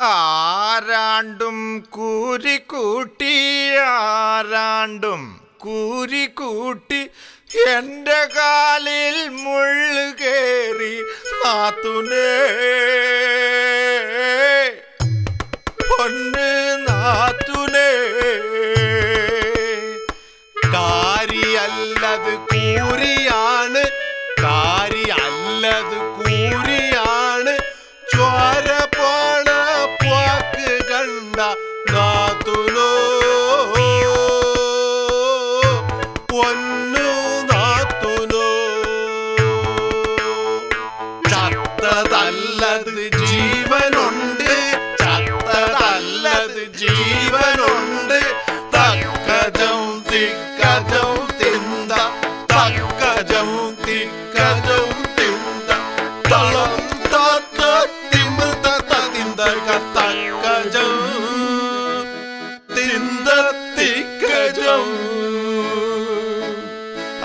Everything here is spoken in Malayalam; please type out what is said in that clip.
ആരാണ്ടും കൂരിക്കൂട്ടി ആരാണ്ടും കൂരിക്കൂട്ടി എന്റെ കാലിൽ മുള്ളു കേറി നാത്തുനേ. പൊന്ന് പൊന്നു നാത്തുനോ ചത്തതല്ലത് ജീവനുണ്ട്. ജീവനുണ്ട്. തക്കജം തിക്കജം തിന്ത. തക്കജം തിക്കജം